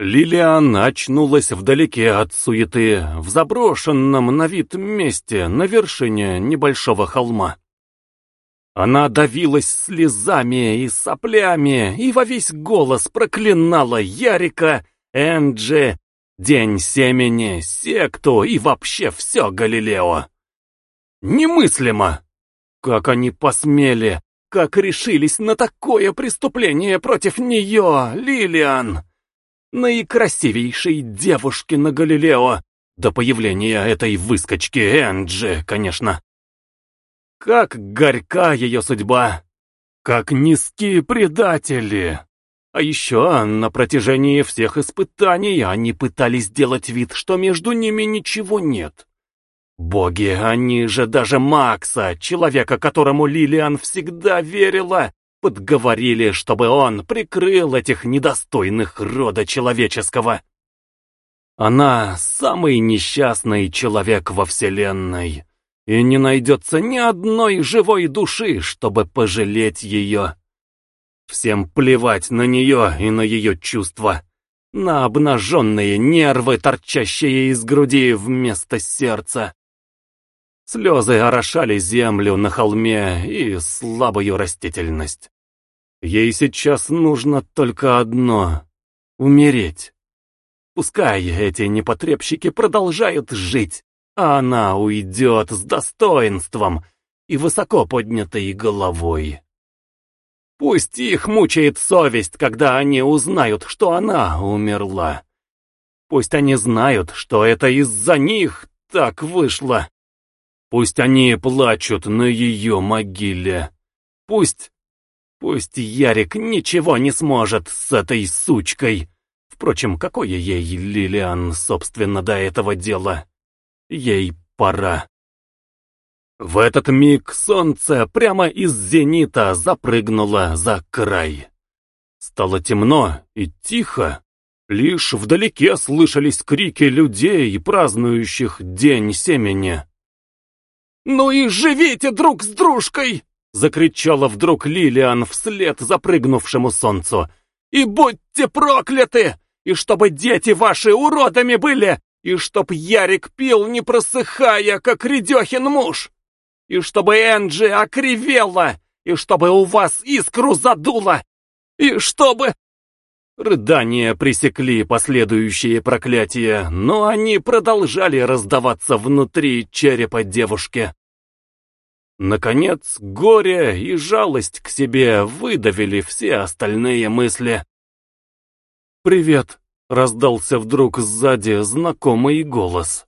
Лилиан очнулась вдалеке от суеты, в заброшенном на вид месте на вершине небольшого холма. Она давилась слезами и соплями и во весь голос проклинала Ярика, Энджи, День Семени, секту и вообще все Галилео. Немыслимо! Как они посмели, как решились на такое преступление против нее, Лилиан! Наикрасивейшей девушки на Галилео, до появления этой выскочки Энджи, конечно. Как горька ее судьба, как низкие предатели. А еще на протяжении всех испытаний они пытались сделать вид, что между ними ничего нет. Боги, они же даже Макса, человека, которому Лилиан всегда верила, подговорили, чтобы он прикрыл этих недостойных рода человеческого. Она самый несчастный человек во Вселенной, и не найдется ни одной живой души, чтобы пожалеть ее. Всем плевать на нее и на ее чувства, на обнаженные нервы, торчащие из груди вместо сердца. Слезы орошали землю на холме и слабую растительность. Ей сейчас нужно только одно — умереть. Пускай эти непотребщики продолжают жить, а она уйдет с достоинством и высоко поднятой головой. Пусть их мучает совесть, когда они узнают, что она умерла. Пусть они знают, что это из-за них так вышло. Пусть они плачут на ее могиле. Пусть... Пусть Ярик ничего не сможет с этой сучкой. Впрочем, какое ей, Лилиан, собственно, до этого дела? Ей пора. В этот миг солнце прямо из зенита запрыгнуло за край. Стало темно и тихо. Лишь вдалеке слышались крики людей, празднующих День Семени. «Ну и живите друг с дружкой!» — закричала вдруг Лилиан вслед запрыгнувшему солнцу. «И будьте прокляты! И чтобы дети ваши уродами были! И чтоб Ярик пил, не просыхая, как Редехин муж! И чтобы Энджи окривела! И чтобы у вас искру задуло! И чтобы...» Рыдания пресекли последующие проклятия, но они продолжали раздаваться внутри черепа девушки. Наконец, горе и жалость к себе выдавили все остальные мысли. «Привет!» — раздался вдруг сзади знакомый голос.